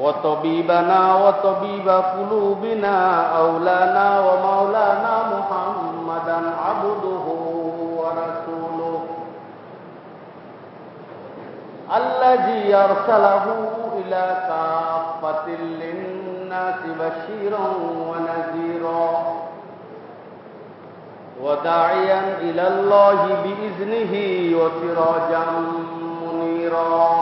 وطبيبنا وطبيب قلوبنا أولانا ومولانا محمدا عبده ورسوله. الذي أرسله إلى كافة للناس بشيرا ونذيرا. وداعيا إلى الله بإذنه وسراجا منيرا.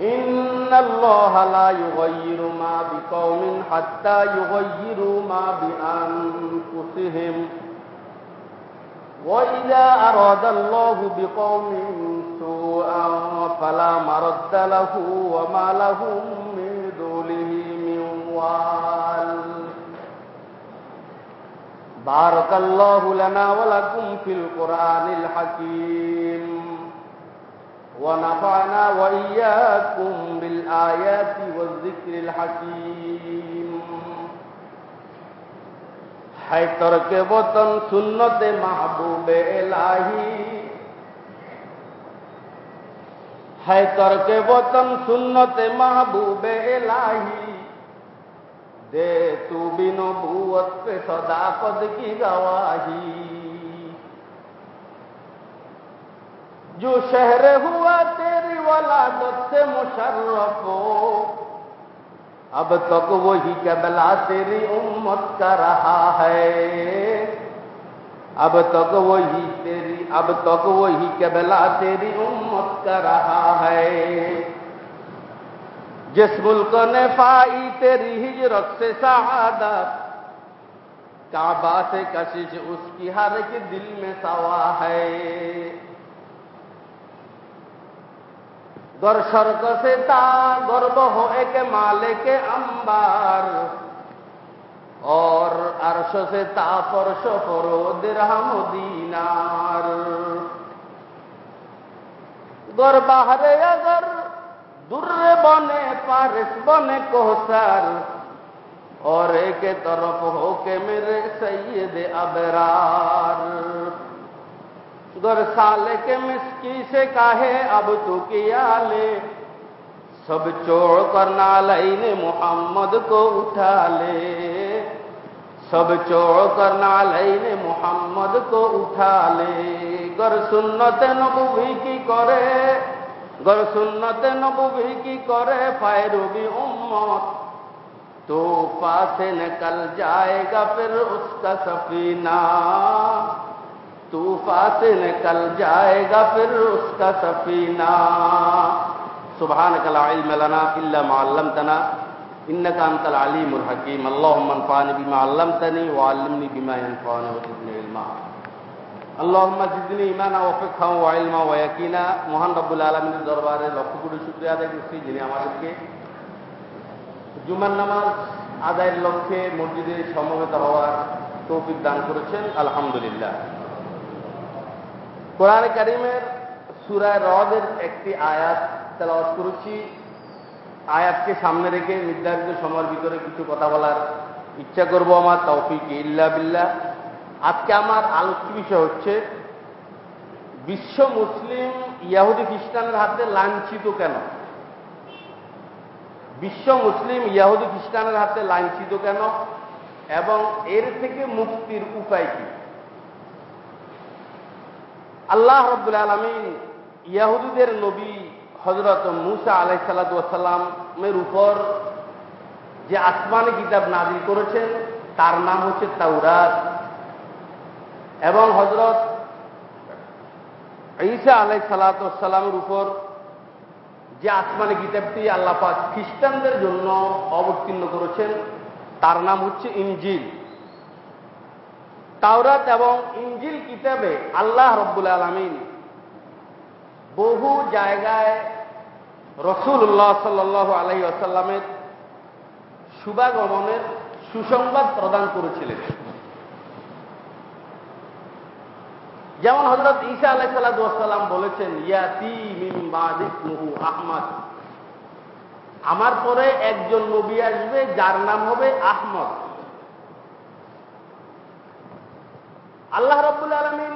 إن الله لا يغير ما بقوم حتى يغيروا ما بأنفسهم. وإذا أراد الله بقوم سوءا فلا مرد له وما لهم من دونه من وال. بارك الله لنا ولكم في القرآن الحكيم. ونفعنا وإياكم بالآيات والذكر الحكيم ہے ترک وطن سنت محبوب الہی কে বতন সুন্নতে মাহবুবে محبوب দে তু تو بنبوت সদা পদ কি گواہی جو شہر ہوا تیری ولادت سے مشرف ہو۔ اب تک وہی قبلہ تیری امت کا رہا ہے۔ اب تک وہی تیری، اب تک وہی قبلہ تیری امت کا رہا ہے۔ جس ملک نے پائی تیری ہجرت سے سعادت، کعبہ سے کشش اس کی ہر کے دل میں سوا ہے۔ گر স্বর্গ সে তা গর্ব হয়ে মালে কে আম্বার और अर्श से ताफरश फरो दिरहम दीनार गर बाहरे अगर दुर्रे बने पारिस बने कोहसर और एक तरफ हो के मेरे सैयद अबरार गर साले के मिसकी से काहे, अब तू किया ले? सब चोड़ करना लईने मोहम्मद को उठा ले। सब चोड़ करना लईने मोहम्मद को उठा ले। गर सुन्नत नबुवी की करे, गर सुन्नत नबुवी की करे फायरूबी उम्मत। तो पासे निकल जाएगा फिर उसका सफीना। तूफा से निकल जाएगा फिर उसका सफीना सुबहान कला इल्म इल्ला माल्लमतना इन्नका अंतल अलीमुल हकीम अल्लाहुम्मा अनफानी बिमा अल्लमतनी व अल्लिमनी बिमा यनफानी व जिदनी इल्मा আল্লাহুম্মা জিদনি ঈমানা ওয়া ফিকহা ওয়া ইলমা ওয়া ইয়াকিনা মহান রব্বুল আলামিনের দরবারে লক্ষ কোটি শুকরিয়া আদায় করছি যিনি আমাদেরকে জুমার নামাজ আদায়ের লক্ষ্যে মসজিদে সমবেত হওয়ার তৌফিক দান করেছেন আলহামদুলিল্লাহ কোরআন কারিমের সুরায় রদের একটি আয়াত তেলাওয়াত করেছি। আয়াতকে সামনে রেখে নির্ধারিত সময়ের ভিতরে কিছু কথা বলার ইচ্ছা করব আমার, তৌফিক ইল্লা বিল্লাহ। আজকে আমার আলোচ্য বিষয় হচ্ছে, বিশ্ব মুসলিম ইয়াহুদি খ্রিস্টানের হাতে লাঞ্ছিত কেন? বিশ্ব মুসলিম ইয়াহুদি খ্রিস্টানের হাতে লাঞ্ছিত কেন? এবং এর থেকে মুক্তির উপায় কি? আল্লাহ রব্দুল আলমিন ইয়াহুদিদের নবী হজরত মুসা আলাই সাল্লামের উপর যে আসমানি কিতাব নাজিল করেছেন, তার নাম হচ্ছে তাওরাত। এবং হজরত ঈসা আলাই সালাতামের উপর যে আসমানি কিতাবটি আল্লাপাক খ্রিস্টানদের জন্য অবতীর্ণ করেছেন, তার নাম হচ্ছে ইঞ্জিল তাওরাত এবং ইঞ্জিল কিতাবে আল্লাহ রব্বুল আলমিন বহু জায়গায় রসুল্লাহ সাল্লাহ আলহি আসাল্লামের শুভাগমনের সুসংবাদ প্রদান করেছিলেন। যেমন হজরত ঈসা আলাহ সাল্লাম বলেছেন, ইয়াতি মিম বাদিকহু আহমদ। আমার পরে একজন নবী আসবে, যার নাম হবে আহমদ। আল্লাহ রব্বুল আলমিন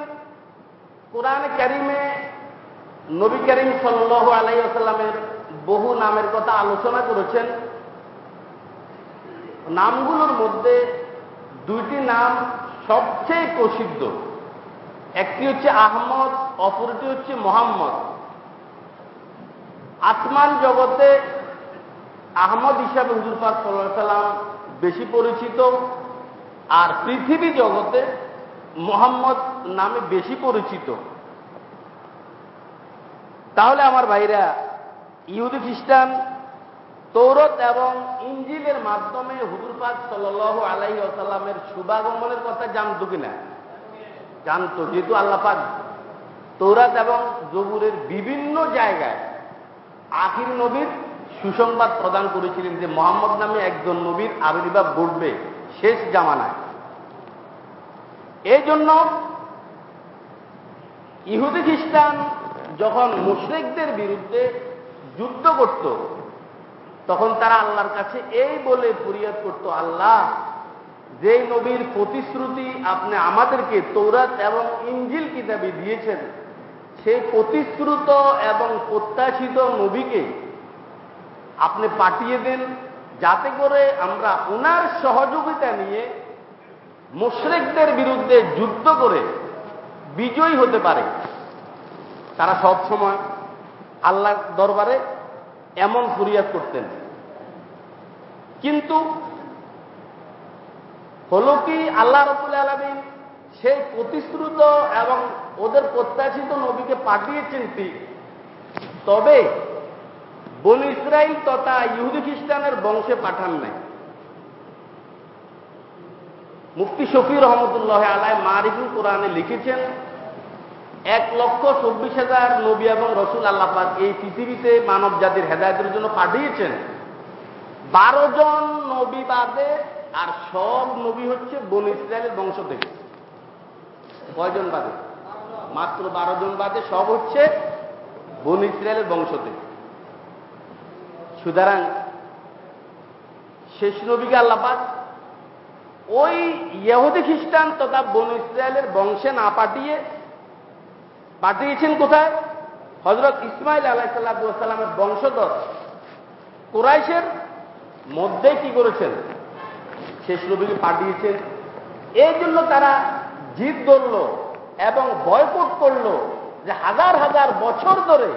কোরআন করিমে নবী করিম সাল্লাহ আলাই আসাল্লামের বহু নামের কথা আলোচনা করেছেন। নামগুলোর মধ্যে দুইটি নাম সবচেয়ে প্রসিদ্ধ। একটি হচ্ছে আহমদ, অপরটি হচ্ছে মোহাম্মদ। আসমান জগতে আহমদ হিসাবে হুজুর পাক সাল্লাম বেশি পরিচিত। আর পৃথিবী জগতে মোহাম্মদ নামে বেশি পরিচিত। তাহলে আমার ভাইরা, ইহুদি খ্রিস্টান, তৌরত এবং ইঞ্জিলের মাধ্যমে হুজুর পাক সাল আলাই আসাল্লামের শুভাগমনের কথা জানতো কিনা? জানতো, যেহেতু আল্লাপাক তৌরাত এবং জবুরের বিভিন্ন জায়গায় আখির নবীর সুসংবাদ প্রদান করেছিলেন যে মোহাম্মদ নামে একজন নবীর আবির্ভাব ঘটবে শেষ জামানায়। এই জন্য ইহুদি খ্রিস্টান যখন মুশ্রিকদের বিরুদ্ধে যুদ্ধ করত, তখন তারা আল্লাহর কাছে এই বলে ফরিয়াদ করত, আল্লাহ যে নবীর প্রতিশ্রুতি আপনি আমাদেরকে তৌরাত এবং ইঞ্জিল কিতাবে দিয়েছেন, সেই প্রতিশ্রুত এবং প্রত্যাশিত নবীকে আপনি পাঠিয়ে দেন, যাতে করে আমরা ওনার সহযোগিতা নিয়ে মুশ্রিকদের বিরুদ্ধে যুদ্ধ করে বিজয়ী হতে পারে। তারা সব সময় আল্লাহ দরবারে এমন ফরিয়াদ করতেন। কিন্তু হলো কি আল্লাহ রবুল আলমিন সেই প্রতিশ্রুত এবং ওদের প্রত্যাশিত নবীকে পাঠিয়েছেন ঠিক তবে বন ইসরায়েল তথা ইহুদি খ্রিস্টানের বংশে পাঠান নাই। মুফতি শফি রহমতুল্লাহ আলাই মারিফুল কোরআনে লিখেছেন, এক লক্ষ চব্বিশ হাজার নবী এবং রসুল আল্লাপাক এই পৃথিবীতে মানব জাতির হেদায়তের জন্য পাঠিয়েছেন। বারো জন নবী বাদে আর সব নবী হচ্ছে বন ইসরায়েলের বংশ থেকে। কয়জন বাদে? মাত্র বারো জন বাদে সব হচ্ছে বন ইসরায়েলের বংশ থেকে। সুতরাং শেষ নবীকে আল্লাপাক ওই ইহুদি খ্রিস্টান তথা বন ইসরায়েলের বংশে না পাঠিয়ে পাঠিয়েছেন কোথায়? হজরত ইসমাইল আলাহিসাল্লামের বংশধর। কোরাইশের মধ্যে কি করেছেন? শেষ নবীকে পাঠিয়েছেন। এই জন্য তারা জিদ ধরল এবং বয়কট করল যে হাজার হাজার বছর ধরে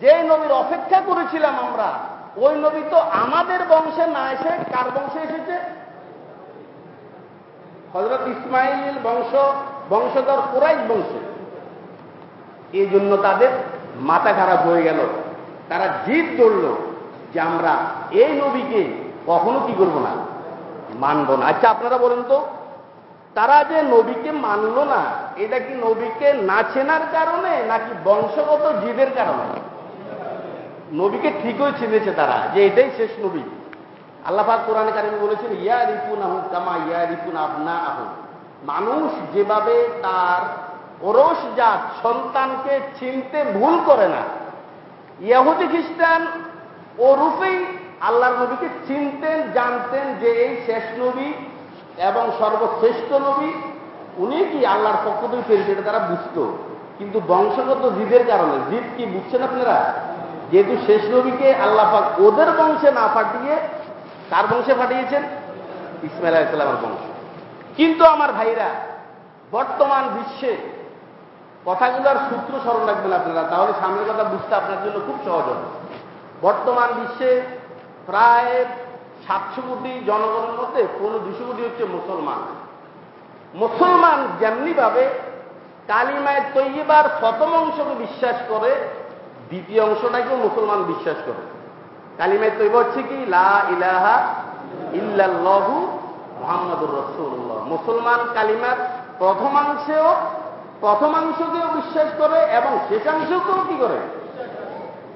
যে নবীর অপেক্ষা করেছিলাম আমরা, ওই নবী তো আমাদের বংশে না এসে কার বংশে এসেছে? হজরত ইসমাইল বংশ, বংশধর কুরাইশ বংশে। এই জন্য তাদের মাথা খারাপ হয়ে গেল। তারা জিদ ধরল যে আমরা এই নবীকে কখনো কি করব না, মানব না। আচ্ছা আপনারা বলেন তো, তারা যে নবীকে মানল না, এটা কি নবীকে না চেনার কারণে নাকি বংশগত জিদের কারণে? নবীকে ঠিকই চিনেছে তারা যে এটাই শেষ নবী। আল্লাহাক কোরআন কারিমে বলেছেন ইয়া রিপুন আহু কামা ইয়া রিপুন আবনা আহু মানুষ যেভাবে তার ওরস জাত সন্তানকে চিনতে ভুল করে না ইয়াহুদি খ্রিস্টান ও রূপেই আল্লাহর নবীকে চিনতেন, জানতেন যে এই শেষ নবী এবং সর্বশ্রেষ্ঠ নবী, উনি কি আল্লাহর পক্ষ থেকে পেরেছে এটা তারা বুঝত। কিন্তু বংশগত জিদের কারণে, জিদ কি বুঝছেন আপনারা? যেহেতু শেষ নবীকে আল্লাহ ওদের বংশে না পাঠিয়ে কার বংশে পাঠিয়েছেন? ইসমাইল আলাইসালামের বংশ। কিন্তু আমার ভাইরা, বর্তমান বিশ্বে কথাগুলোর সূত্র স্মরণ রাখবেন আপনারা, তাহলে সামনের কথা বুঝতে আপনার জন্য খুব সহজ হবে। বর্তমান বিশ্বে প্রায় সাতশো কোটি জনগণের মধ্যে পনেরো দুশো কোটি হচ্ছে মুসলমান। মুসলমান যেমনিভাবে কালিমায় তৈবার প্রথম অংশকে বিশ্বাস করে, দ্বিতীয় অংশটাকেও মুসলমান বিশ্বাস করে। কালিমায় তৈব হচ্ছে কি? লা ইলাহা ইল্লাল্লাহু মোহাম্মদুর রসুল্লাহ মুসলমান কালিমার প্রথমাংশেও প্রথমাংশকেও বিশ্বাস করে এবং শেষাংশকেও কি করে?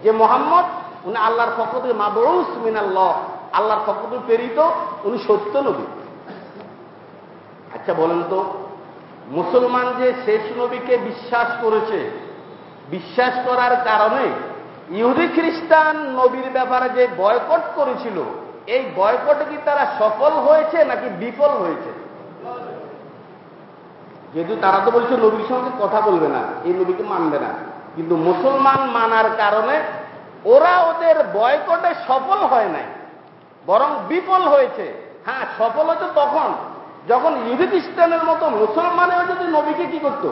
যে মোহাম্মদ, উনি আল্লাহর পক্ষ থেকে মাবরুস মিনাল্লাহ, আল্লাহর পক্ষ প্রেরিত, উনি সত্য নবী। আচ্ছা বলেন তো, মুসলমান যে শেষ নবীকে বিশ্বাস করেছে, বিশ্বাস করার কারণে ইহুদি খ্রিস্টান নবীর ব্যাপারে যে বয়কট করেছিল, এই বয়কটে কি তারা সফল হয়েছে নাকি বিফল হয়েছে? যেহেতু তারা তো বলছে নবীর সঙ্গে কথা বলবে না, এই নবীকে মানবে না। কিন্তু মুসলমান মানার কারণে ওরা ওদের বয়কটে সফল হয় নাই, বরং বিফল হয়েছে। হ্যাঁ সফল হতো তখন। যখন ইহুদি খ্রিস্টানের মতো মুসলমানেও যদি নবীকে কি করতো?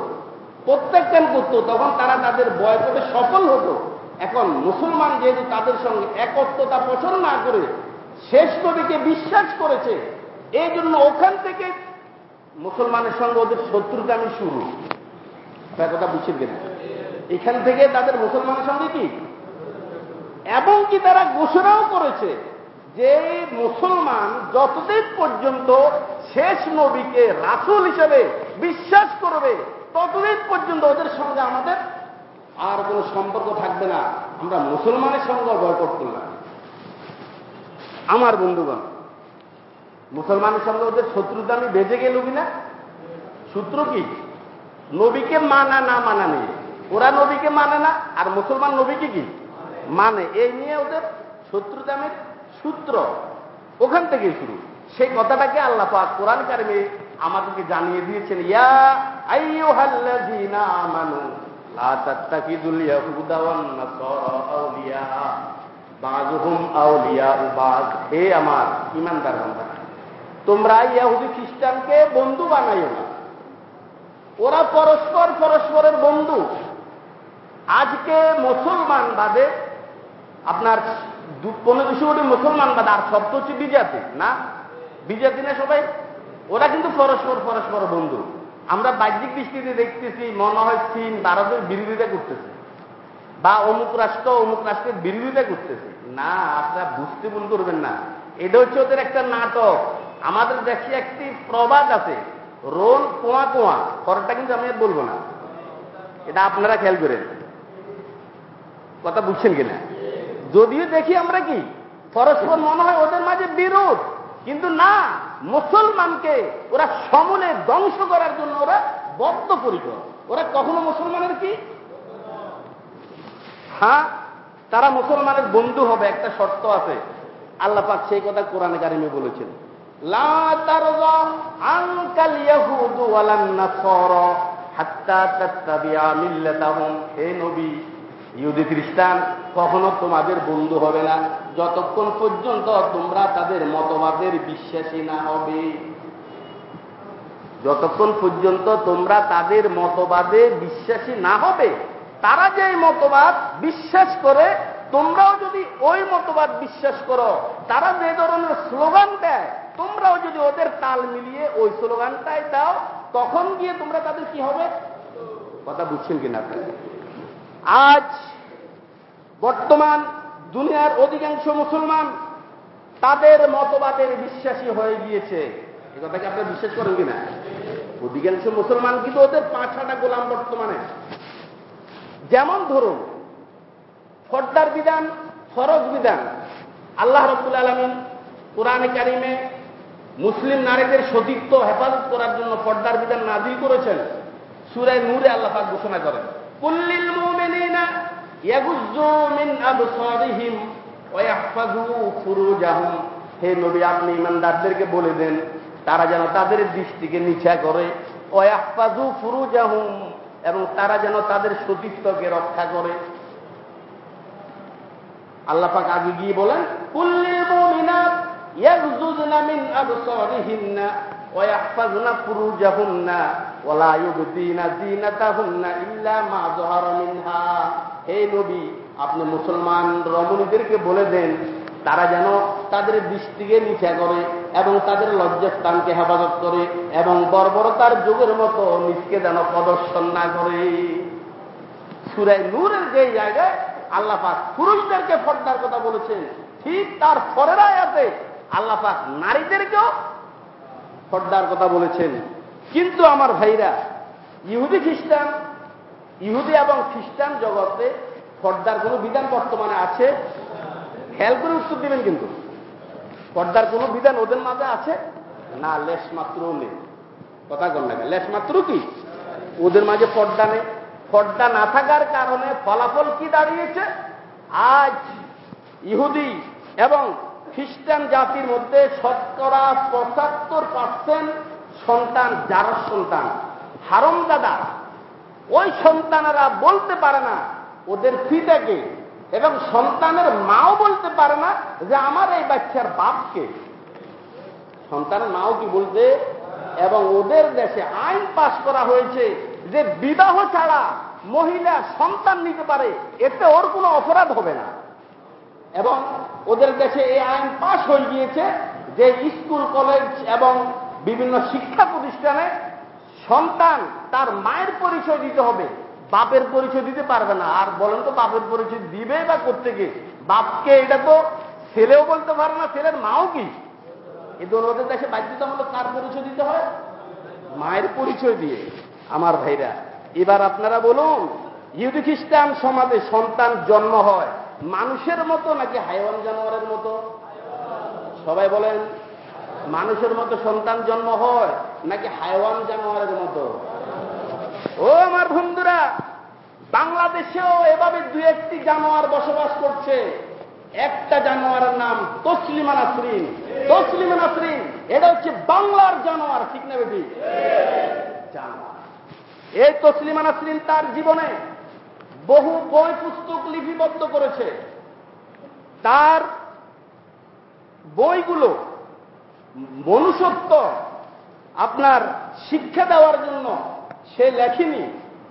প্রত্যাখ্যান করতো, তখন তারা তাদের বয়কটে সফল হতো। এখন মুসলমান যেহেতু তাদের সঙ্গে একত্রতা পোষণ না করে শেষ নবীকে বিশ্বাস করেছে, এই জন্য ওখান থেকে মুসলমানের সঙ্গে ওদের শত্রুতামি শুরু। তার কথা বুঝছেন কিনা? এখান থেকে তাদের মুসলমানের সঙ্গে কি? এবং কি তারা ঘোষণাও করেছে যে মুসলমান যতদিন পর্যন্ত শেষ নবীকে রাসুল হিসেবে বিশ্বাস করবে, ততদিন পর্যন্ত ওদের সঙ্গে আমাদের আর কোন সম্পর্ক থাকবে না। আমরা মুসলমানের সঙ্গে বয়কট করলাম আমার বন্ধুগণ, মুসলমানের সঙ্গে ওদের শত্রুতা আমি বেঁচে গেল কিনা সূত্র কি? নবীকে মানা না মানা নেই। ওরা নবীকে মানে না, আর মুসলমান নবীকে কি? মানে। এই নিয়ে ওদের শত্রুতামের সূত্র। ওখান থেকে শুরু। সেই কথাটাকে আল্লাহ পাক কোরআন কারিমে আমাদেরকে জানিয়ে দিয়েছেন, ইয়া আইয়ুহাল্লাযীনা আমানু। ইয়াহুদা আমার ঈমানদার বান্দা তোমরা ইহুদি খ্রিস্টানকে বন্ধু বানাইও না। ওরা পরস্পর পরস্পরের বন্ধু। আজকে মুসলমান বাদে, আপনার পনেরো দুশো কোটি মুসলমান বাদে আর সব তো হচ্ছে বিজাতি, না? বিজাতি না সবাই? ওরা কিন্তু পরস্পর পরস্পর বন্ধু। আমরা বাহ্যিক দৃষ্টিতে দেখতেছি, মনে হয় চীন ভারতের বিরোধিতা করতেছে। বা অমুক রাষ্ট্র, অমুক রাষ্ট্রের বিরোধিতা করতেছে। না, আপনারা বুঝতে ভুল করবেন না। এটা হচ্ছে ওদের একটা নাটক। আমাদের দেশে একটি প্রবাদ আছে, রোল কোয়া কোয়া পরটা কিন্তু আমি বলব না। এটা আপনারা খেয়াল করেন। কথা বুঝছেন কিনা? যদিও দেখি আমরা কি, পরস্পর মনে হয় ওদের মাঝে বিরোধ। কিন্তু না, মুসলমানকে ওরা সমূলে ধ্বংস করার জন্য ওরা বদ্ধপরিকর। ওরা কখনো মুসলমানের কি? হ্যাঁ তারা মুসলমানের বন্ধু হবে, একটা শর্ত আছে। আল্লাহ পাক সেই কথা কোরআনে কারিমে বলেছেন। হে নবী ইহুদি খ্রিস্টান, কখনো তোমাদের বন্ধু হবে না। যতক্ষণ পর্যন্ত তোমরা তাদের মতবাদের বিশ্বাসী না হবে। যতক্ষণ পর্যন্ত তোমরা তাদের মতবাদে বিশ্বাসী না হবে, তারা যে মতবাদ বিশ্বাস করে, তোমরাও যদি ওই মতবাদ বিশ্বাস করো, তারা যে ধরনের স্লোগান দেয়, তোমরাও যদি ওদের তাল মিলিয়ে ওই স্লোগানটাই দাও, তখন গিয়ে তোমরা তাদের কি হবে? কথা বুঝছেন কিনা আপনারা? আজ বর্তমান দুনিয়ার অধিকাংশ মুসলমান তাদের মতবাদের বিশ্বাসী হয়ে গিয়েছে। এ কথা কি আপনারা বিশ্বাস করেন কিনা? অধিকাংশ মুসলমান কিন্তু ওদের পাঁচটা গোলাম বর্তমানে। যেমন ধরুন, ফর্দার বিধান, ফরজ বিধান। আল্লাহ রব্বুল আলমিন কোরআনে কারিমে মুসলিম নারীদের সতীত্ব হেফাজত করার জন্য পর্দার বিধান নাজিল করেছেন। সুরায় নূরে আল্লাহ ঘোষণা করেন। হে নবী, আপনি ইমানদারদেরকে বলে দেন, তারা যেন তাদের দৃষ্টিকে নিচা করে। ওয়াহফাজু ফুরুজাহুম, এবং তারা যেন তাদের সতীত্বকে রক্ষা করে। আল্লাহ পাক আগে গিয়ে বলেন ওয়া লা ইউবদিনা যিনাতাহুন্না ইল্লা মা যাহারা মিনহা হে নবী, আপনি মুসলমান রমণীদেরকে বলে দেন, তারা যেন তাদের দৃষ্টিকে নিচা করে এবং তাদের লজ্জাস্থানকে হেফাজত করে এবং বর্বরতার যুগের মতো নিজকে যেন প্রদর্শন না করে। সুরাই নূরের যে জায়গায় আল্লাহ পাক পুরুষদেরকে ফর্দার কথা বলেছেন, ঠিক তার পরের আয়াতে আল্লাহ পাক নারীদেরকেও ফর্দার কথা বলেছেন। কিন্তু আমার ভাইরা, ইহুদি খ্রিস্টান, ইহুদি এবং খ্রিস্টান জগতে পর্দার কোনো বিধান বর্তমানে আছে? খেয়াল করে উত্তর দিবেন কিন্তু। পর্দার কোনো বিধান ওদের মাঝে আছে? না, লেশ মাত্র নেই। কথা কর লেশ মাত্র কি? ওদের মাঝে পর্দা নেই। পর্দা না থাকার কারণে ফলাফল কি দাঁড়িয়েছে? আজ ইহুদি এবং খ্রিস্টান জাতির মধ্যে শতকরা পঁচাত্তর পার্সেন্ট সন্তান যার সন্তান। হারম দাদা ওই সন্তানেরা বলতে পারে না ওদের পিতাকে এবং সন্তানের মাও বলতে পারে না যে আমার এই বাচ্চার বাপকে সন্তানের মাও কি বলতে এবং ওদের দেশে আইন পাশ করা হয়েছে যে বিবাহ ছাড়া মহিলা সন্তান নিতে পারে, এতে ওর কোনো অপরাধ হবে না। এবং ওদের দেশে এই আইন পাশ হয়ে গিয়েছে যে স্কুল, কলেজ এবং বিভিন্ন শিক্ষা প্রতিষ্ঠানে সন্তান তার মায়ের পরিচয় দিতে হবে। বাপের পরিচয় দিতে পারবে না। আর বলেন তো বাপের পরিচয় দিবে বা গিয়ে? বাপকে এটা তো ছেলেও বলতে পারে না, ছেলের মাও কি? এই ওদের দেশে বাধ্যতামূলক কার পরিচয় দিতে হয়? মায়ের পরিচয় দিয়ে। আমার ভাইরা, এবার আপনারা বলুন ইহুদি খ্রিস্টান সমাজে সন্তান জন্ম হয় মানুষের মতো নাকি হাইওয়ান জানোয়ারের মতো? সবাই বলেন, মানুষের মতো সন্তান জন্ম হয় নাকি হাইওয়ান জানোয়ারের মতো? ও আমার বন্ধুরা, বাংলাদেশেও এভাবে দু একটি জানোয়ার বসবাস করছে। একটা জানোয়ারের নাম তসলিমা নাসরিন। তসলিমা নাসরিন, এটা হচ্ছে বাংলার জানোয়ার, ঠিক না বেটি? জানোয়ার। এই তসলিমা নাসরিন তার জীবনে বহু বই পুস্তক লিপিবদ্ধ করেছে। তার বইগুলো মনুষ্যত্ব, আপনার শিক্ষা দেওয়ার জন্য সে লেখেনি।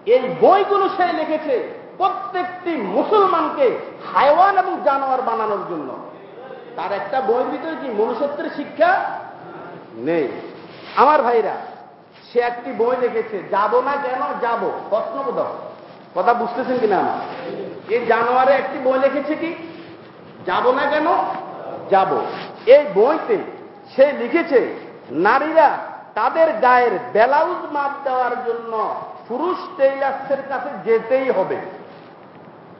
এই বইগুলো সে লিখেছে প্রত্যেকটি মুসলমানকে হায়ওয়ান এবং জানোয়ার বানানোর জন্য। তার একটা বইয়ের ভিতরে কি মনুষ্যত্বের শিক্ষা নেই? আমার ভাইরা, সে একটি বই লিখেছে, যাব না কেন, যাব। প্রশ্নবোধক। কথা বুঝতেছেন কিনা আমার? এই জানোয়ারে একটি বই লিখেছে কি? যাব না কেন? যাব। এই বইতে সে লিখেছে, নারীরা তাদের গায়ের ব্লাউজ মাপ দেওয়ার জন্য পুরুষ টেইলার্সের কাছে যেতেই হবে।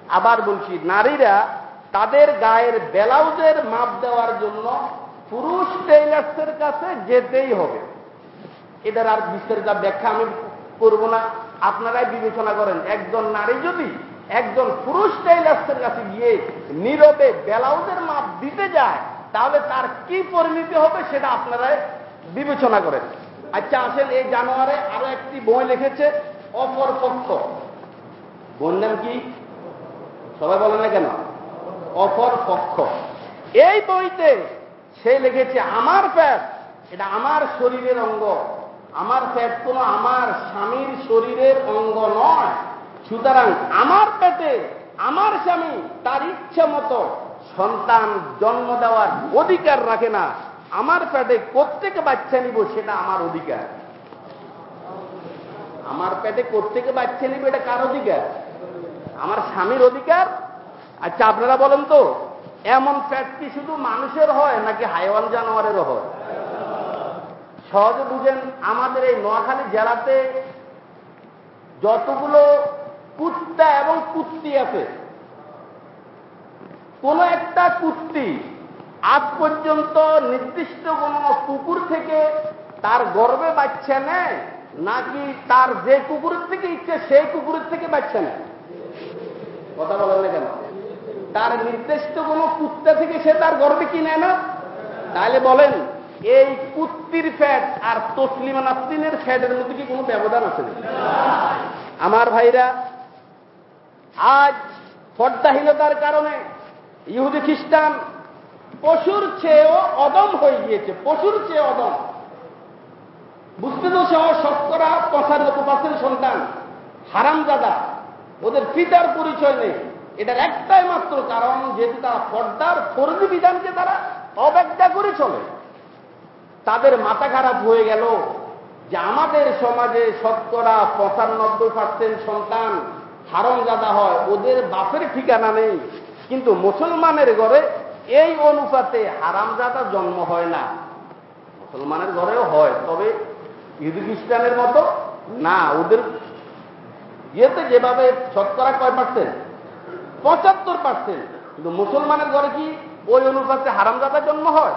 আবার বলছি, নারীরা তাদের গায়ের ব্লাউজের মাপ দেওয়ার জন্য পুরুষ টেইলার্সের কাছে যেতেই হবে। এটার আর বিস্তারিত ব্যাখ্যা আমি করব না। আপনারাই বিবেচনা করেন, একজন নারী যদি একজন পুরুষ টেইলার্সের কাছে গিয়ে নীরবে ব্লাউজের মাপ দিতে যায়, তাহলে তার কি পরিণতি হবে সেটা আপনারাই বিবেচনা করেন। আচ্ছা আসেন এই জানুয়ারে আরও একটি বই লিখেছে, অপর পক্ষ। নাম কি? সবাই বলে না কেন? অপর পক্ষ। এই বইতে সে লিখেছে, আমার প্যাট, এটা আমার শরীরের অঙ্গ। আমার প্যাট কোন আমার স্বামীর শরীরের অঙ্গ নয়। সুতরাং আমার পেটে আমার স্বামী তার ইচ্ছা মতো সন্তান জন্ম দেওয়ার অধিকার রাখে না। আমার পেটে প্রত্যেকে বাচ্চা নিব সেটা আমার অধিকার। আমার পেটে প্রত্যেকে বাচ্চা নিব এটা কার অধিকার? আমার স্বামীর অধিকার? আচ্ছা আপনারা বলেন তো, এমন পেট কি শুধু মানুষের হয় নাকি হাইওয়ান জানোয়ারেরও হয়? সহজে বুঝেন, আমাদের এই নোয়াখালী জেলাতে যতগুলো কুত্তা এবং কুত্তি আছে, কোন একটা কুত্তি আজ পর্যন্ত নির্দিষ্ট কোন কুকুর থেকে তার গর্বে বাচ্চা নেয়, নাকি তার যে কুকুরের থেকে ইচ্ছে, সেই কুকুরের থেকে বাচ্চা নেয়? কথা বলেন না কেন? তার নির্দিষ্ট কোন কুত্তা থেকে সে তার গর্বে কি নেয় না তাহলে বলেন এই কুত্তির ফ্যাট আর তসলিমা নাসরিনের ফ্যাটের মধ্যে কি কোনো ব্যবধান আছে? আমার ভাইরা, আজ পর্দাহীনতার কারণে ইহুদি খ্রিস্টান পশুর চেয়েও অদম হয়ে গিয়েছে, পশুর চেয়ে অদম। বুঝতে তো সহ শতকরা পঁচানব্বই পার্সেন্ট সন্তান হারাম হারামজাদা, ওদের পিতার পরিচয় নেই। এটার একটাই মাত্র কারণ, যেহেতু তারা পর্দার ফরজি বিধানকে তারা অব্যাখ্যা করে চলে। তাদের মাথা খারাপ হয়ে গেল যে আমাদের সমাজে শতকরা পঁচানব্বই পার্সেন্ট সন্তান হারমজাদা হয়, ওদের বাপের ঠিকানা নেই। কিন্তু মুসলমানের ঘরে এই অনুপাতে হারামজাদা জন্ম হয় না। মুসলমানের ঘরেও হয়, তবে ইহুদি খ্রিস্টানের মতো না। ওদের ইয়েতে যেভাবে শতকরা কয় পার্সেন্ট পঁচাত্তর পার্সেন্ট কিন্তু মুসলমানের ঘরে কি ওই অনুপাতে হারামজাদা জন্ম হয়?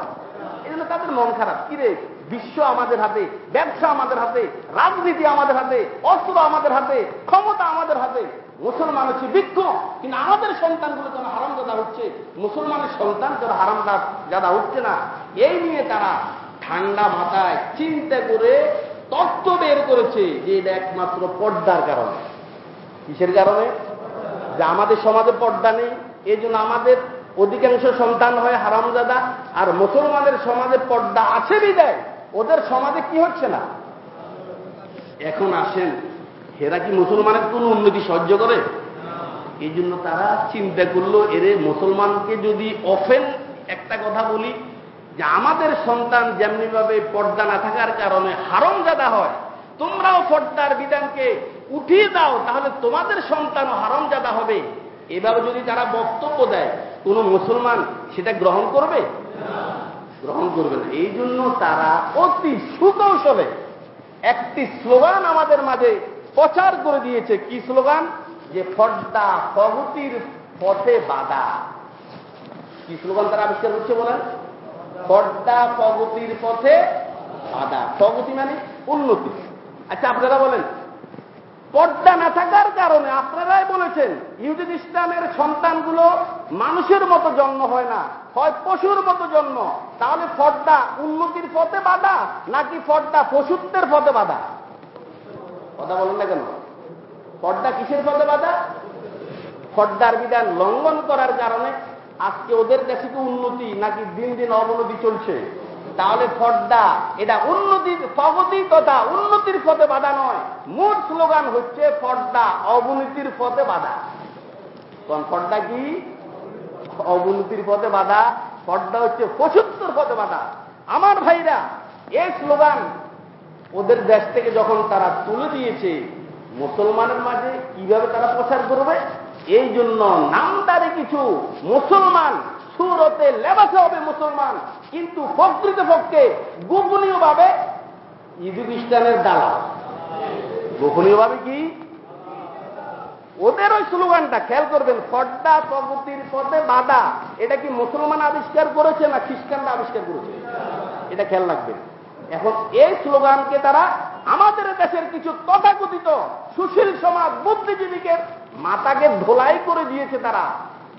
জন্য তাদের মন খারাপ? কিরে বিশ্ব আমাদের হাতে, ব্যবসা আমাদের হাতে, রাজনীতি আমাদের হাতে, অস্ত্র আমাদের হাতে, ক্ষমতা আমাদের হাতে। মুসলমান হচ্ছে বৃক্ষ কিন্তু আমাদের সন্তানগুলো যেন হারামজাদা হচ্ছে। মুসলমানের সন্তান যেন হারামদার জাদা হচ্ছে না। এই নিয়ে তারা ঠান্ডা মাথায় চিন্তা করে তত্ত্ব বের করেছে যে এটা একমাত্র পর্দার কারণে। কিসের কারণে? যে আমাদের সমাজে পর্দা নেই এই আমাদের অধিকাংশ সন্তান হয় হারামজাদা, আর মুসলমানের সমাজে পর্দা আছে বিদায়। ওদের সমাজে কি হচ্ছে না? এখন আসেন হেরা কি মুসলমানের কোন উন্নতি সহ্য করে? এই জন্য তারা চিন্তা করল, এরে মুসলমানকে যদি অফেন একটা কথা বলি, যে আমাদের সন্তান যেমনি ভাবে পর্দা না থাকার কারণে হারমজাদা হয়, তোমরাও পর্দার বিধানকে উঠিয়ে দাও, তাহলে তোমাদের সন্তানও হারমজাদা হবে। এভাবে যদি তারা বক্তব্য দেয় কোন মুসলমান সেটা গ্রহণ করবে? গ্রহণ করবে না। এই জন্য তারা অতি সুকৌশলে একটি স্লোগান আমাদের মাঝে প্রচার করে দিয়েছে। কি স্লোগান? যে ফর্দা প্রগতির পথে বাধা। কি স্লোগান তারা আবিষ্কার করছে বলেন? ফর্দা প্রগতির পথে বাধা। প্রগতি মানে উন্নতি। আচ্ছা আপনারা বলেন পর্দা না থাকার কারণে আপনারাই বলেছেন ইহুদি খ্রিস্টানের সন্তানগুলো মানুষের মতো জন্ম হয় না, হয় পশুর মতো জন্ম। তাহলে ফর্দা উন্নতির পথে বাধা, নাকি ফর্দা পশুত্বের পথে বাধা? কথা বলেন না কেন? পর্দা কিসের পথে বাধা? ফর্দার বিধান লঙ্ঘন করার কারণে আজকে ওদের দেশে কি উন্নতি নাকি দিন দিন অবনতি চলছে? তাহলে ফর্দা এটা উন্নতির প্রগতি তথা উন্নতির পথে বাধা নয়। মূল স্লোগান হচ্ছে ফর্দা অবনতির পথে বাধা। কোন ফর্দা কি? অবনতির পথে বাধা। ফর্দা হচ্ছে পঁচাত্তর পথে বাধা। আমার ভাইরা, এই স্লোগান ওদের দেশ থেকে যখন তারা তুলে দিয়েছে, মুসলমানের মাঝে কীভাবে তারা প্রচার করবে? এই জন্য নামদারি কিছু মুসলমান সুরতে লেবাসে হবে মুসলমান, কিন্তু প্রকৃত পক্ষে গোপনীয় ভাবে ইদু খ্রিস্টানের দালাল। গোপনীয় ভাবে কি? ওদের ওই স্লোগানটা, খেয়াল করবেন ফড্ডা প্রগতির পথে বাধা। এটা কি মুসলমান আবিষ্কার করেছে না খ্রিস্টানরা আবিষ্কার করেছে? এটা খেয়াল রাখবেন। এখন এই স্লোগানকে তারা আমাদের দেশের কিছু তথাকথিত সুশীল সমাজ বুদ্ধিজীবীকে মাতাকে ধোলাই করে দিয়েছে তারা।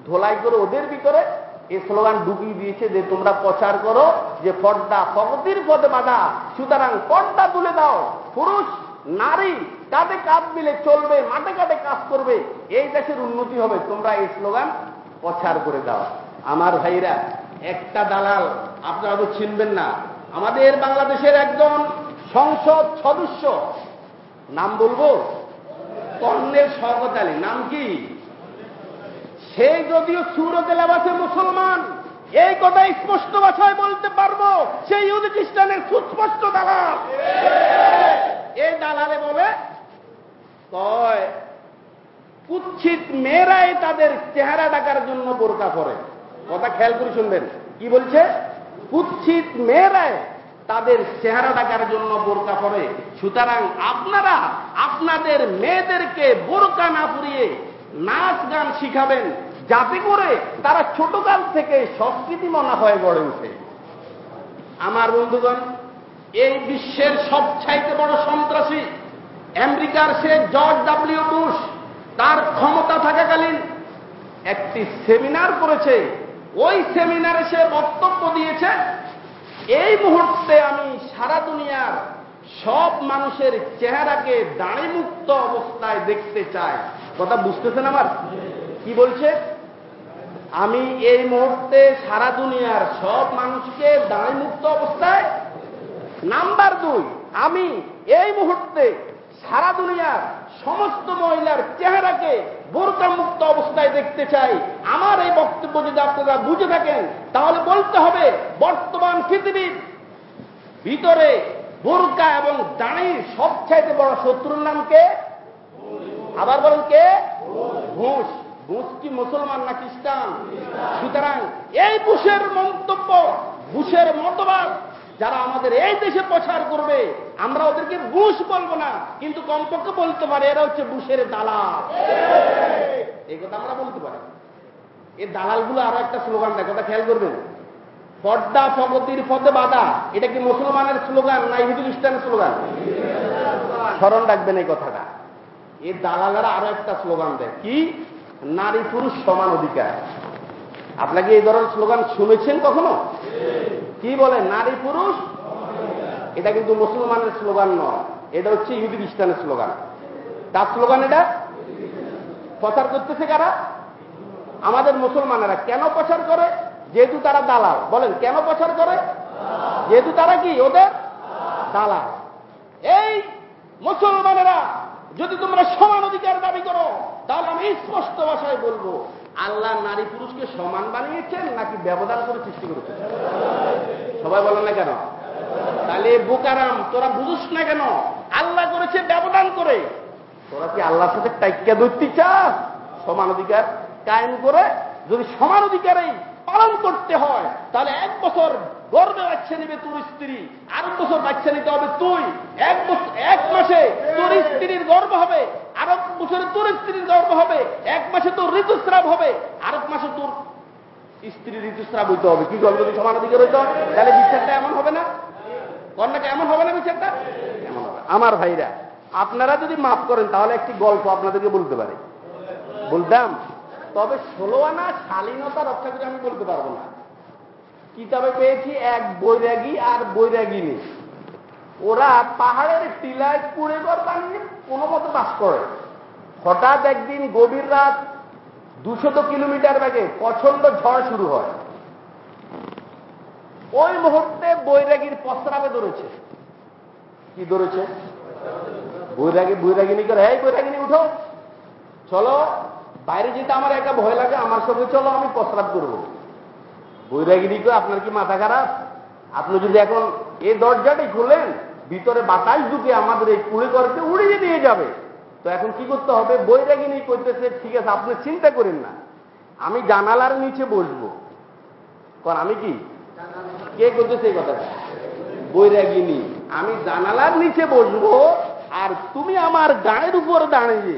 ধোলাই করে ওদের ভিতরে এই স্লোগান ঢুকিয়ে দিয়েছে যে তোমরা প্রচার করো যে পর্দা প্রগতির পথে বাধা। সুতরাং পর্দা তুলে দাও। পুরুষ, নারী, কাঁধে কাঁধ মিলে চলবে, মাঠে কাটে কাজ করবে, এই দেশের উন্নতি হবে। তোমরা এই স্লোগান প্রচার করে দাও। আমার ভাইরা, একটা দালাল, আপনারা তো চিনবেন না, আমাদের বাংলাদেশের একজন সংসদ সদস্য, নাম বলব? কর্নেল শওকত নাম কি? সে যদিও সুরত এলাবাসে মুসলমান, এই কথা স্পষ্ট ভাষায় বলতে পারব সেই ইহুদি খ্রিস্টানের সুস্পষ্ট দালাল। এই দালালে বলে, কয়, কুচ্ছিত মেয়েরাই তাদের চেহারা ডাকার জন্য বোরকা করে কথা খেয়াল করে শুনবেন। কি বলছে? কুচ্ছিত মেয়েরাই তাদের চেহারা ডাকার জন্য বোরকা পরে। সুতরাং আপনারা আপনাদের মেয়েদেরকে বোরকা না পুরিয়ে নাচ গান শিখাবেন। যাতে করে তারা ছোটকাল থেকে সংস্কৃতি মনা হয়ে গড়ে উঠে। আমার বন্ধুগণ, এই বিশ্বের সবচাইতে বড় সন্ত্রাসী আমেরিকার সে জর্জ ডাব্লিউ বুশ, তার ক্ষমতা থাকাকালীন একটি সেমিনার করেছে। ওই সেমিনারে সে বক্তব্য দিয়েছে, এই মুহূর্তে আমি সারা দুনিয়ার সব মানুষের চেহারাকে দাঁড়িমুক্ত অবস্থায় দেখতে চাই। কথা বুঝতেছেন আমার? কি বলছে? আমি এই মুহূর্তে সারা দুনিয়ার সব মানুষকে দাঁড়িমুক্ত অবস্থায় নাম্বার দুই, আমি এই মুহূর্তে সারা দুনিয়ার সমস্ত মহিলার চেহারাকে বোরকা মুক্ত অবস্থায় দেখতে চাই। আমার এই বক্তব্য যদি আপনারা বুঝে থাকেন, তাহলে বলতে হবে বর্তমান পৃথিবীর ভিতরে বোরকা এবং দাঁড়ির সবচাইতে বড় শত্রুর নাম কে? আবার বলেন কে? ঘুষ। ঘুষ কি মুসলমান না খ্রিস্টান? সুতরাং এই বুশের মন্তব্য, বুশের মতবাদ যারা আমাদের এই দেশে প্রচার করবে, আমরা ওদেরকে বুশ বলব না, কিন্তু কমপক্ষে বলতে পারি এরা হচ্ছে বুশের দালাল। এই কথা আমরা বলতে পারি। এই দালালগুলো আরও একটা স্লোগান দেয়, কথা খেয়াল করবেন। পর্দা প্রগতির পথে বাধা, এটা কি মুসলমানের স্লোগান না ইহুদি খ্রিস্টানের স্লোগান? স্মরণ রাখবেন এই কথাটা। এই দালালেরা আরও একটা স্লোগান দেয়। কি? নারী পুরুষ সমান অধিকার। আপনাকে এই ধরনের স্লোগান শুনেছেন কখনো? কি বলে? নারী পুরুষ এটা কিন্তু মুসলমানের স্লোগান নয়। এটা হচ্ছে ইহুদি খ্রিস্টানের স্লোগান। তার স্লোগান এটা? প্রচার করতেছে কারা? আমাদের মুসলমানেরা। কেন প্রচার করে? যেহেতু তারা দালাল। বলেন, কেন প্রচার করে? যেহেতু তারা কি? ওদের দালাল। এই মুসলমানেরা যদি তোমরা সমান অধিকার দাবি করো, তাহলে আমি স্পষ্ট ভাষায় বলব, আল্লাহ নারী পুরুষকে সমান বানিয়েছেন নাকি ব্যবধান করে সৃষ্টি করেছেন? সবাই বলেন না কেন? তাহলে বোকারাম, তোরা বুঝুস না কেন? আল্লাহ করেছে ব্যবধান করে। তোরা কি আল্লাহর সাথে টাইকা ধরতে চাস সমান অধিকার কায়েম করে যদি সমান অধিকারেই পালন করতে হয়, তাহলে এক বছর গর্বে বাচ্চা নিবে তোর স্ত্রী। আরেক বছর বাচ্চা নিতে হবে তুই। এক বছর এক মাসে তোর স্ত্রীর গর্ব হবে। আরেক বছরে তোর স্ত্রীর গর্ব হবে। এক মাসে তোর ঋতুস্রাব হবে। আরেক মাসে তোর স্ত্রীর ঋতুস্রাব হইতে হবে। কি গল্প যদি সমান অধিকার হইতে তাহলে বিচারটা এমন হবে না? কন্যাকে এমন হবে না বিচারটা? এমন হবে। আমার ভাইরা, আপনারা যদি মাফ করেন, তাহলে একটি গল্প আপনাদেরকে বলতে পারি। বলতাম, তবে ষোলো আনা শালীনতা রক্ষা করে আমি বলতে পারব না। কিতাবে পেয়েছি এক বৈরাগী আর বৈরাগিনী ওরা পাহাড়ের টিলায় কুড়ে ঘর বানিয়ে কোনো মতো বাস করে। হঠাৎ একদিন গভীর রাত দুশত কিলোমিটার ব্যাগে প্রচণ্ড ঝড় শুরু হয়। ওই মুহূর্তে বৈরাগীর প্রস্রাবে ধরেছে। কি ধরেছে? বৈরাগী, বৈরাগিনী করে এই বৈরাগিনী, উঠো। চলো, বাইরে যেতে আমার একা ভয় লাগে, আমার সঙ্গে চলো, আমি প্রস্রাব করব। বৈরাগিনী করে আপনার কি মাথা খারাপ? আপনি যদি এখন এই দরজাটি খুলেন, ভিতরে বাতাস ঢুকে আমাদের এই কুড়ে ঘরকে উড়িয়ে দিয়ে যাবে। তো এখন কি করতে হবে? বৈরাগিনী করতেছে ঠিক আছে, আপনি চিন্তা করেন না। আমি জানালার নিচে বসবো। কারণ আমি কি? কে করতেছে এই কথাটা? বৈরাগিনী, আমি জানালার নিচে বসবো আর তুমি আমার গায়ের উপর দাঁড়িয়ে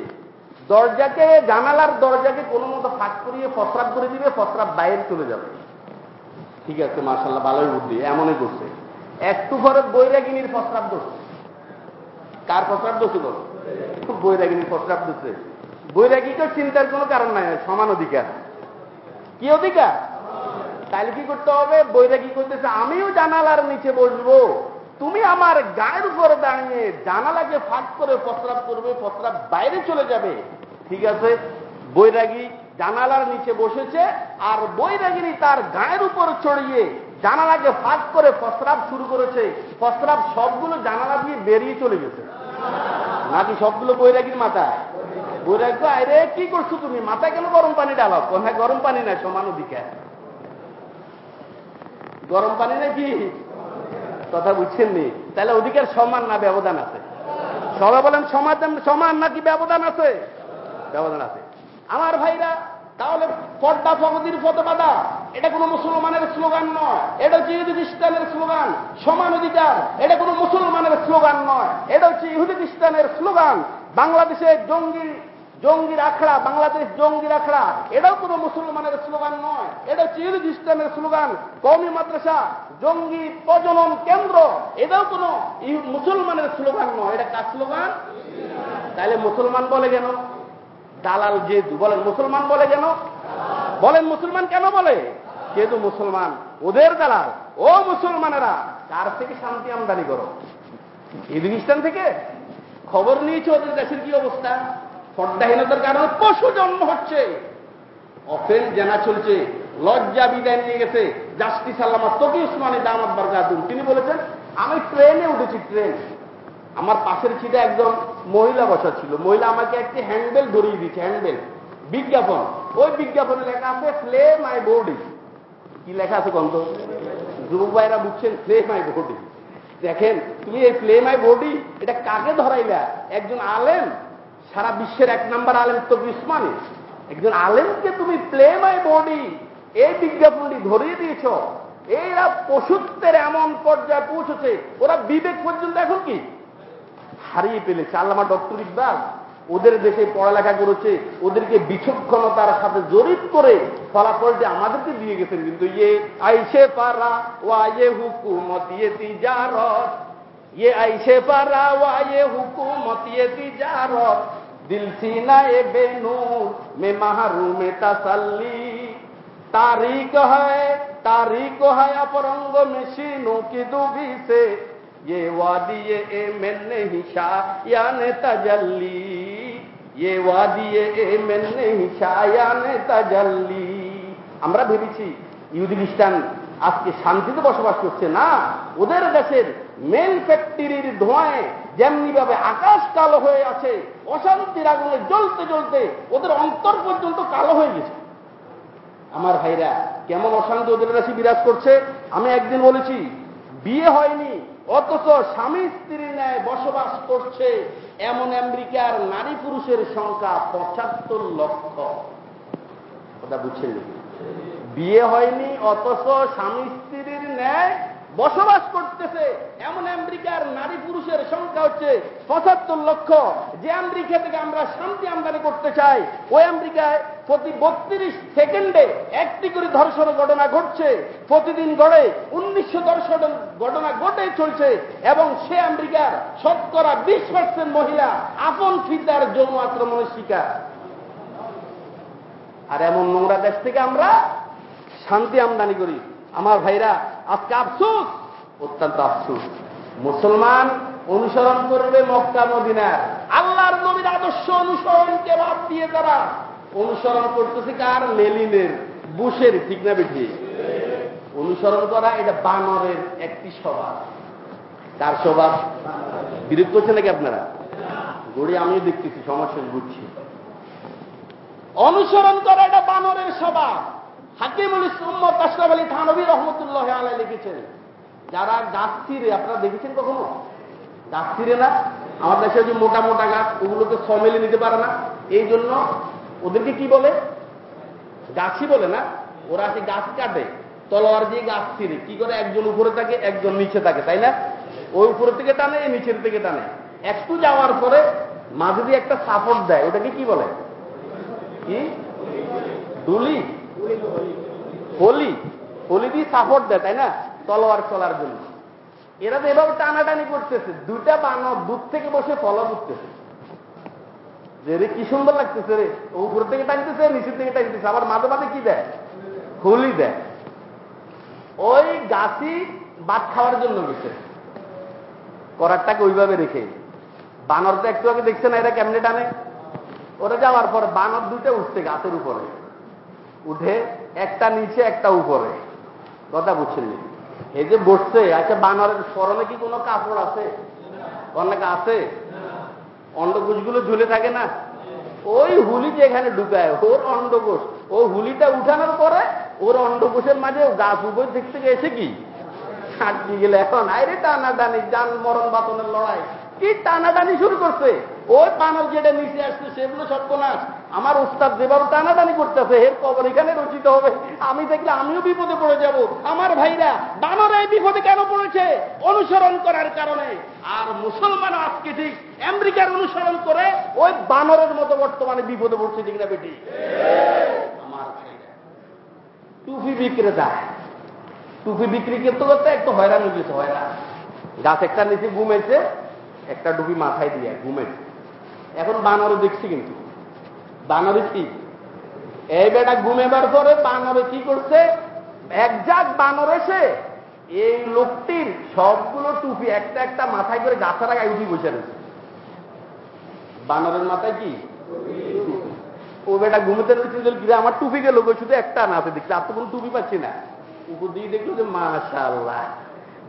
দরজাকে, জানালার দরজাকে কোনো মতো ফাঁক করিয়ে ফসরাপ করে দিবে ফসরাপ বাইরে চলে যাবে। ঠিক আছে মার্শাল্লাহ ভালোই বুদ্ধি, এমনই করছে। একটু পরে বৈরাগিনীর ফসরাপ ধরছে। কার ফসরাপ ধরছে বলো? বৈরাগিনীর ফসরাপ ধরছে। বৈরাগীকে চিন্তার কোনো কারণ নাই, সমান অধিকার। কি অধিকার? তাহলে কি করতে হবে? বৈরাগী করতেছে আমিও জানালার নিচে বসবো। তুমি আমার গায়ের উপরে দাঁড়িয়ে জানালাকে ফাঁক করে প্রস্রাব করবে, প্রস্রাব বাইরে চলে যাবে। ঠিক আছে, বৈরাগী জানালার নিচে বসেছে আর বৈরাগিনী তার গায়ের উপর চড়িয়ে জানালাকে ফাঁক করে প্রস্রাব শুরু করেছে। প্রস্রাব সবগুলো জানালা দিয়ে বেরিয়ে চলে গেছে। নাকি সবগুলো বৈরাগীর মাথায়? বৈরাগ্য, আরে, কি করছ তুমি? মাথায় কেন গরম পানি ডালো কোথায় গরম পানি নাই? সমান অধিকার। গরম পানি নাকি কথা বুঝছেন নি? তাহলে অধিকার সমান না ব্যবধান আছে? সবাই বলেন, সমাধান, সমান নাকি ব্যবধান আছে? ব্যবধান আছে। আমার ভাইরা, তাহলে পর্দা প্রগতির পদবাদা এটা কোনো মুসলমানের স্লোগান নয়। এটা হচ্ছে ইহুদি খ্রিস্টানের স্লোগান। সমান অধিকার। এটা কোনো মুসলমানের স্লোগান নয়। এটা হচ্ছে ইহুদি খ্রিস্টানের স্লোগান। বাংলাদেশে জঙ্গি জঙ্গির আখড়া বাংলাদেশ জঙ্গির আখড়া এটাও কোনো মুসলমানের স্লোগান নয়। এটা হচ্ছে ইহুদি খ্রিস্টানের স্লোগান। কৌমি মাদ্রাসা, জঙ্গি প্রজনন কেন্দ্র, এটাও কোনো মুসলমানের স্লোগান নয়। এটা কার স্লোগান? তাহলে মুসলমান বলে কেন? দালাল যেহেতু বলেন মুসলমান বলে কেন বলেন মুসলমান কেন বলে? যেহেতু মুসলমান, ওদের দালাল। ও মুসলমানেরা, কার থেকে শান্তি আমদানি করো? ইদগিস্তান থেকে? খবর নিয়েছে ওদের দেশের কি অবস্থা? ফড্ডাহীনতার কারণে পশু জন্ম হচ্ছে। অফেন জানা চলছে। লজ্জা বিদায় নিয়ে গেছে। জাস্টিস আল্লামা তকি উসমানী দামাত বারকাতুম তিনি বলেছেন, আমি ট্রেনে উঠেছি, ট্রেন। আমার পাশের ছিটে একজন মহিলা বসা ছিল। মহিলা আমাকে একটি হ্যান্ডেল ধরিয়ে দিচ্ছে হ্যান্ডেল বিজ্ঞাপন। ওই বিজ্ঞাপনে লেখা আছে ফ্লে মাই বডি কি লেখা আছে গন্ধ যুবক ভাইরা বুঝছেন ফ্লে মাই বডি দেখেন, তুমি এই ফ্লে মাই বডি এটা কাকে ধরাইলা? একজন আলেম? সারা বিশ্বের এক নাম্বার আলেম তো উসমানী একজন আলেমকে তুমি প্লে মাই বডি এই বিজ্ঞাপনটি ধরিয়ে দিয়েছ। এরা পশুত্বের এমন পর্যায়ে পৌঁছেছে। ওরা বিবেক পর্যন্ত এখন কি? হারিয়ে ফেলেছে। আল্লামা ডক্টর ইকবাস ওদের দেশে পড়ালেখা করেছে, ওদেরকে বিচক্ষণতার সাথে জরিপ করে ফলাফলটি আমাদেরকে দিয়ে গেছেন। কিন্তু ইয়ে আইসে পারা ইয়ে হুকুমত ইয়ে তিজারত ইয়ে আইসে পারা ইয়ে হুকুমত ইয়ে তিজারত এ মে তাসাল্লি। তারিখ হয় তারিখ হয় অপরঙ্গ মেশিনু কি দুবি ये वादी ए मैंने हिशा याने तजल्ली ये वादी ए मैंने हिशा याने तजल्ली আমরা ভেবেছি ইহুদিস্তান আজকে শান্তিতে বসবাস করছে না ওদের দেশের মেল ফ্যাক্টরির ধোঁয়ায় যেমনি ভাবে আকাশ কালো হয়ে আছে অশান্তির আগুনে জ্বলতে জ্বলতে ওদের অন্তর পর্যন্ত কালো হয়ে গেছে আমার ভাইরা কেমন অশান্তি ওদের কাছে বিরাজ করছে আমি একদিন বলেছি বিয়ে হয়নি অথচ স্বামী স্ত্রীর ন্যায় বসবাস করছে এমন আমেরিকার নারী পুরুষের সংখ্যা পঁচাত্তর লক্ষ। কথা বুঝছেন বিয়ে হয়নি, অথচ স্বামী স্ত্রীর ন্যায় বসবাস করতেছে এমন আমেরিকার নারী পুরুষের সংখ্যা হচ্ছে পঁচাত্তর লক্ষ। যে আমেরিকা থেকে আমরা শান্তি আমদানি করতে চাই, ওই আমেরিকায় প্রতি বত্রিশ সেকেন্ডে একটি করে ধর্ষণ ঘটনা ঘটছে। প্রতিদিন গড়ে উনিশশো ধর্ষণ ঘটনা ঘটে চলছে এবং সে আমেরিকার শতকরা বিশ পার্সেন্ট মহিলা আপন ফিতার যৌন আক্রমণের শিকার। আর এমন নোংরা দেশ থেকে আমরা শান্তি আমদানি করি। আমার ভাইরা, আজকে আফসুস, অত্যন্ত আফসুস। মুসলমান অনুসরণ করবে মক্কা মদিনার আল্লাহর নবীর আদর্শ অনুসরণকে বাদ দিয়ে তারা অনুসরণ করতেছে কার? লেলিনের বুশের, ঠিক না বেঠি? অনুসরণ করা এটা বানরের একটি স্বভাব। তার স্বভাব? বিরক্ত হচ্ছে নাকি আপনারা? গড়ি আমিও দেখতেছি সমস্যা বুঝছি। অনুসরণ করা এটা বানরের স্বভাব। হাকিমুল ইসলাম কাশরাফ আলী থানবী রহমতুল্লাহ আলাই লিখেছেন, যারা গাছ ছিঁড়ে, আপনারা দেখেছেন কখনো? গাছ ছিঁড়ে না? আমার দেশে যে মোটা মোটা গাছ, ওগুলোকে সমেলে নিতে পারে না। এই জন্য ওদেরকে কি বলে? গাছই বলে না? ওরা সে গাছ কাটে? তলোয়ার দিয়ে গাছ ছিঁড়ে। কি করে? একজন উপরে থাকে, একজন নিচে থাকে, তাই না? ওই উপরের থেকে টানে নিচের থেকে টানে। একটু যাওয়ার পরে মাঝে দিয়ে একটা সাপোর্ট দেয়। ওটাকে কি বলে? কি? ডুলি? হলি। হলি দিয়ে সাপোর্ট দেয়, তাই না? তলোয়ার চলার জন্য। এরা তো এভাবে টানাটানি করতেছে। দুটা বানর দূর থেকে বসে ফলো করতেছে যে রে, কি সুন্দর লাগতেছে রে? উপর থেকে টানতেছে, নিচের থেকে টানতেছে, আবার মাঝে মাঝে কি দেয়? হলি দেয়। ওই গাছি ভাত খাওয়ার জন্য গেছে। করারটাকে ওইভাবে রেখে? বানর তো একটু আগে দেখছে না এরা কেমনে টানে? ওরা যাওয়ার পর বানর দুটো উঠছে গাছের উপরে। উঠে একটা নিচে, একটা উপরে। কথা বুঝছেন এই যে বসছে আচ্ছা বানরের স্মরণে কি কোনো কাপড় আছে? অনেক আছে? অন্ডকোষগুলো ঝুলে থাকে না? ওই হুলি যে এখানে ঢুকায়, ওর অন্ডকোষ ও হুলিটা উঠানোর পরে ওর অন্ডকোষের মাঝে গাছ উপর দিক থেকে এসে কি? ছাড়তে গেলে এখন, আইরে টানা টানি যান মরণ বাতনের লড়াই। কি টানাটানি শুরু করছে? ওই পানর যেটা নিচে আসছে, সেগুলো সর্বনাশ। আমার উস্তাদ যেভাবে টানাটানি করতেছে, এর কবর এখানে রচিত হবে। আমি দেখলে আমিও বিপদে পড়ে যাব। আমার ভাইরা, বানর এই বিপদে কেন পড়েছে? অনুসরণ করার কারণে। আর মুসলমান আজকে ঠিক আমেরিকার অনুসরণ করে ওই বানরের মতো বর্তমানে বিপদে পড়ছে ঠিক না, বেটি? আমার ভাইরা, টুপি বিক্রেতা। টুপি বিক্রি করতে করতে একটু হয়রান হয়ে গেছে, হয়রান। গাছ একটা নিচে ঘুমেছে একটা ডুবি মাথায় দিয়ে ঘুমেছে এখন বানরও দেখছি কিন্তু। বানরে কি? এই বেটা ঘুমেবার পরে বানরে কি করছে? এক জাগ বানর এসে এই লোকটির সবগুলো টুপি একটা একটা মাথায় করে গাছার আগে উঠি বসে রয়েছে। বানরের মাথায় কি? ও বেটা ঘুমোতে রয়েছে গিয়ে আমার টুপি গেল শুধু একটা নাতে দেখছি, আর তো কোনো টুপি পাচ্ছি না। উপর দিয়ে দেখল যে মাশাল্লাহ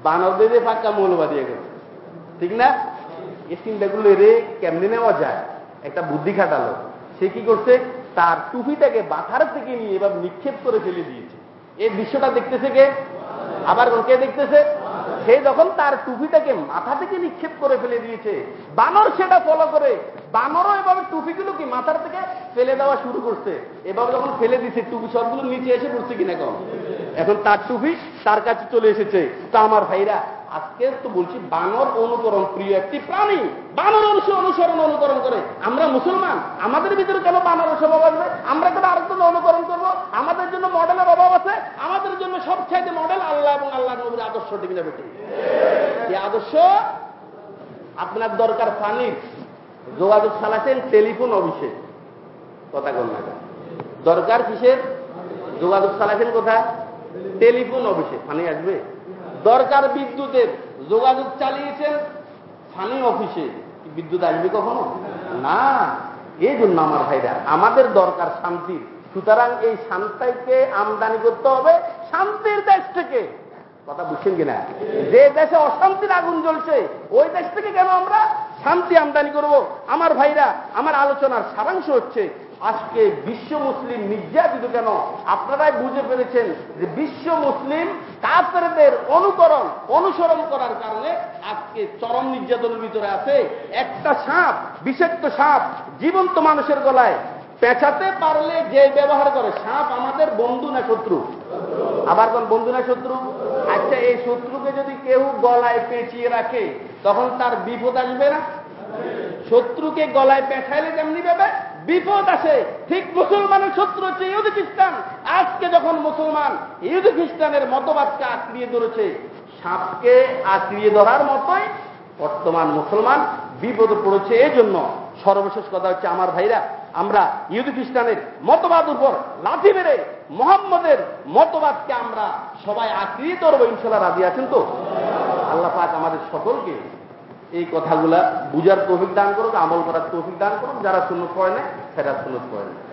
বানর দিয়ে পাক্কা মৌলবাদী গেল ঠিক না? এই চিন্তাগুলো রে কেমনি নেওয়া যায়? একটা বুদ্ধি খাটালো। সে কি করছে? তার টুপিটাকে বাথার থেকে নিয়ে এবার নিক্ষেপ করে ফেলে দিয়েছে। এই দৃশ্যটা দেখতেছে কে? আবার কে দেখতেছে? সে যখন তার টুপিটাকে মাথা থেকে নিক্ষেপ করে ফেলে দিয়েছে, বানর সেটা ফলো করে। বানরও এভাবে টুপিগুলো কি মাথার থেকে ফেলে দেওয়া শুরু করছে। এভাবে যখন ফেলে দিছে, টুপি সবগুলো নিচে এসে পড়ছে কিনা কম? এখন তার টুপি তার কাছে চলে এসেছে। তা আমার ভাইরা আজকে তো বলছি বানর অনুকরণ, প্রিয় একটি প্রাণী। বানর অংশ অনুসরণ, অনুকরণ করে। আমরা মুসলমান, আমাদের ভিতরে কেন বানর স্বভাব আসবে? আমরা কেন আরেকজন অনুকরণ করব? আমাদের জন্য মডেলের অভাব আছে। আমাদের জন্য সবচাইতে মডেল আল্লাহ এবং আল্লাহ নবীর আদর্শ ঠিক না বেটি এই আদর্শ? আপনার দরকার পানির যোগাযোগ চালাচ্ছেন টেলিফোন অফিসে। কথা কন? দরকার কিসের? যোগাযোগ চালাচ্ছেন কোথায়? টেলিফোন অফিসে। পানি আসবে? দরকার বিদ্যুতের। যোগাযোগ চালিয়েছেন স্থানীয় অফিসে। বিদ্যুৎ আসবে কখনো? না। এই জন্য আমার ভাইরা, আমাদের দরকার শান্তির সুতরাং এই শান্তিকে আমদানি করতে হবে শান্তির দেশ থেকে। কথা বুঝছেন কিনা? যে দেশে অশান্তির আগুন জ্বলছে, ওই দেশ থেকে কেন আমরা শান্তি আমদানি করব? আমার ভাইরা, আমার আলোচনার সারাংশ হচ্ছে আজকে বিশ্ব মুসলিম নির্যাতিত কেন? আপনারাই বুঝে পেরেছেন যে বিশ্ব মুসলিম কাফেরদের অনুকরণ, অনুসরণ করার কারণে আজকে চরম নির্যাতনের ভিতরে আছে। একটা সাপ, বিষাক্ত সাপ, জীবন্ত মানুষের গলায় পেঁচাতে পারলে যে ব্যবহার করে, সাপ আমাদের বন্ধু না শত্রু? আবার কোন বন্ধু না শত্রু? আচ্ছা এই শত্রুকে যদি কেউ গলায় পেঁচিয়ে রাখে, তখন তার বিপদ আসবে না? শত্রুকে গলায় পেঁচাইলে কেমনি পাবে বিপদ আসে, ঠিক মুসলমানের শত্রু হচ্ছে ইহুদি খ্রিস্টান আজকে যখন মুসলমান ইহুদি খ্রিস্টানের মতবাদকে আঁকড়িয়ে ধরেছে, সাপকে আঁকড়িয়ে ধরার মতোই বর্তমান মুসলমান বিপদে পড়েছে। এই জন্য সর্বশেষ কথা হচ্ছে, আমার ভাইরা, আমরা ইহুদি খ্রিস্টানের মতবাদ উপর লাথি মেরে মোহাম্মদের মতবাদকে আমরা সবাই আঁকড়িয়ে ধরবো, ইনশাল্লাহ রাজি আছেন তো? আল্লাহ পাক আমাদের সকলকে এই কথাগুলা বুঝার তৌফিক দান করুক, আমল করার তৌফিক দান করুক, যারা সুন্নত পড়ে না সেটা সুন্নত পড়ে না